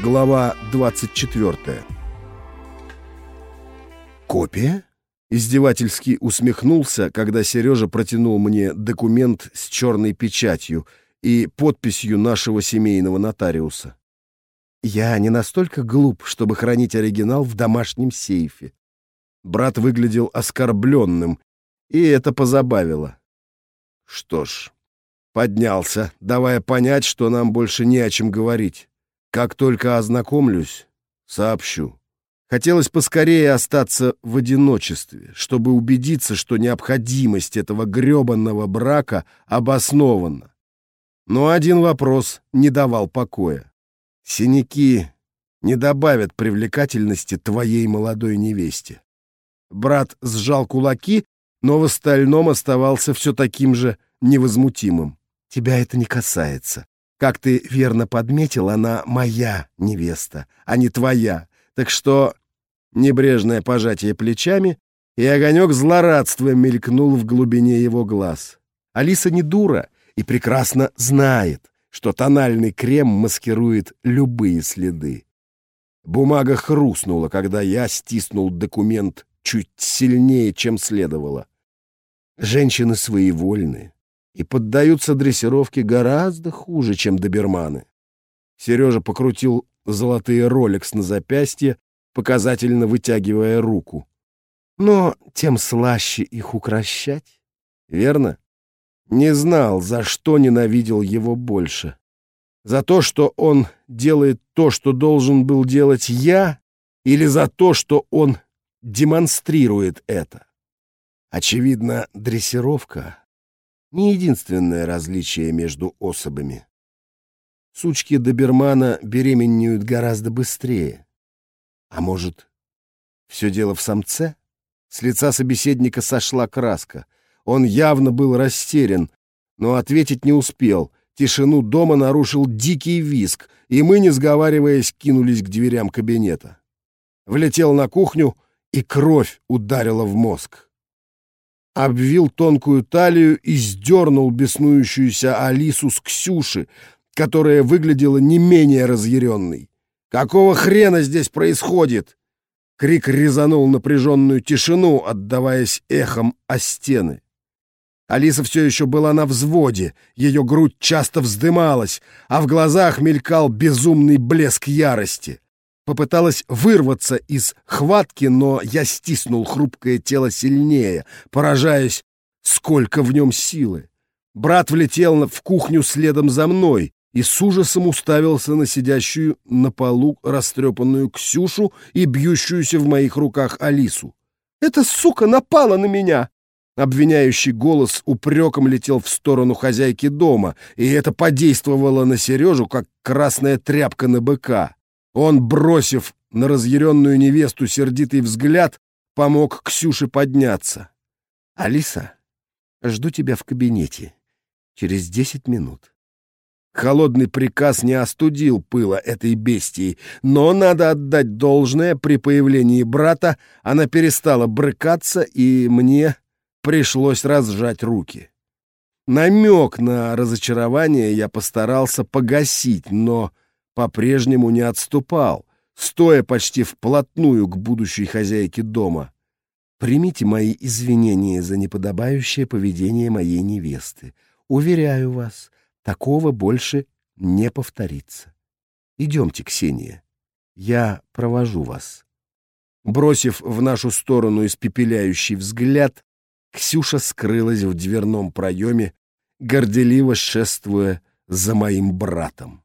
Глава 24 «Копия?» Издевательски усмехнулся, когда Сережа протянул мне документ с черной печатью и подписью нашего семейного нотариуса. Я не настолько глуп, чтобы хранить оригинал в домашнем сейфе. Брат выглядел оскорбленным, и это позабавило. Что ж, поднялся, давая понять, что нам больше не о чем говорить. Как только ознакомлюсь, сообщу. Хотелось поскорее остаться в одиночестве, чтобы убедиться, что необходимость этого грёбанного брака обоснована. Но один вопрос не давал покоя. Синяки не добавят привлекательности твоей молодой невесте. Брат сжал кулаки, но в остальном оставался все таким же невозмутимым. Тебя это не касается. Как ты верно подметил, она моя невеста, а не твоя. Так что небрежное пожатие плечами, и огонек злорадства мелькнул в глубине его глаз. Алиса не дура и прекрасно знает, что тональный крем маскирует любые следы. Бумага хрустнула, когда я стиснул документ чуть сильнее, чем следовало. Женщины своевольны и поддаются дрессировке гораздо хуже, чем доберманы. Сережа покрутил золотые роликс на запястье, показательно вытягивая руку. Но тем слаще их укращать. Верно? Не знал, за что ненавидел его больше. За то, что он делает то, что должен был делать я, или за то, что он демонстрирует это. Очевидно, дрессировка — не единственное различие между особами. Сучки добермана беременеют гораздо быстрее. А может, все дело в самце? С лица собеседника сошла краска. Он явно был растерян, но ответить не успел. Тишину дома нарушил дикий виск, и мы, не сговариваясь, кинулись к дверям кабинета. Влетел на кухню, и кровь ударила в мозг. Обвил тонкую талию и сдернул беснующуюся Алису с Ксюши, которая выглядела не менее разъяренной. «Какого хрена здесь происходит?» Крик резанул напряженную тишину, отдаваясь эхом о стены. Алиса все еще была на взводе, ее грудь часто вздымалась, а в глазах мелькал безумный блеск ярости. Попыталась вырваться из хватки, но я стиснул хрупкое тело сильнее, поражаясь, сколько в нем силы. Брат влетел в кухню следом за мной, и с ужасом уставился на сидящую на полу растрепанную Ксюшу и бьющуюся в моих руках Алису. «Эта сука напала на меня!» Обвиняющий голос упреком летел в сторону хозяйки дома, и это подействовало на Сережу, как красная тряпка на быка. Он, бросив на разъяренную невесту сердитый взгляд, помог Ксюше подняться. «Алиса, жду тебя в кабинете. Через десять минут». Холодный приказ не остудил пыла этой бестии, но, надо отдать должное, при появлении брата она перестала брыкаться, и мне пришлось разжать руки. Намек на разочарование я постарался погасить, но по-прежнему не отступал, стоя почти вплотную к будущей хозяйке дома. Примите мои извинения за неподобающее поведение моей невесты. Уверяю вас, Такого больше не повторится. Идемте, Ксения. Я провожу вас. Бросив в нашу сторону испепеляющий взгляд, Ксюша скрылась в дверном проеме, горделиво шествуя за моим братом.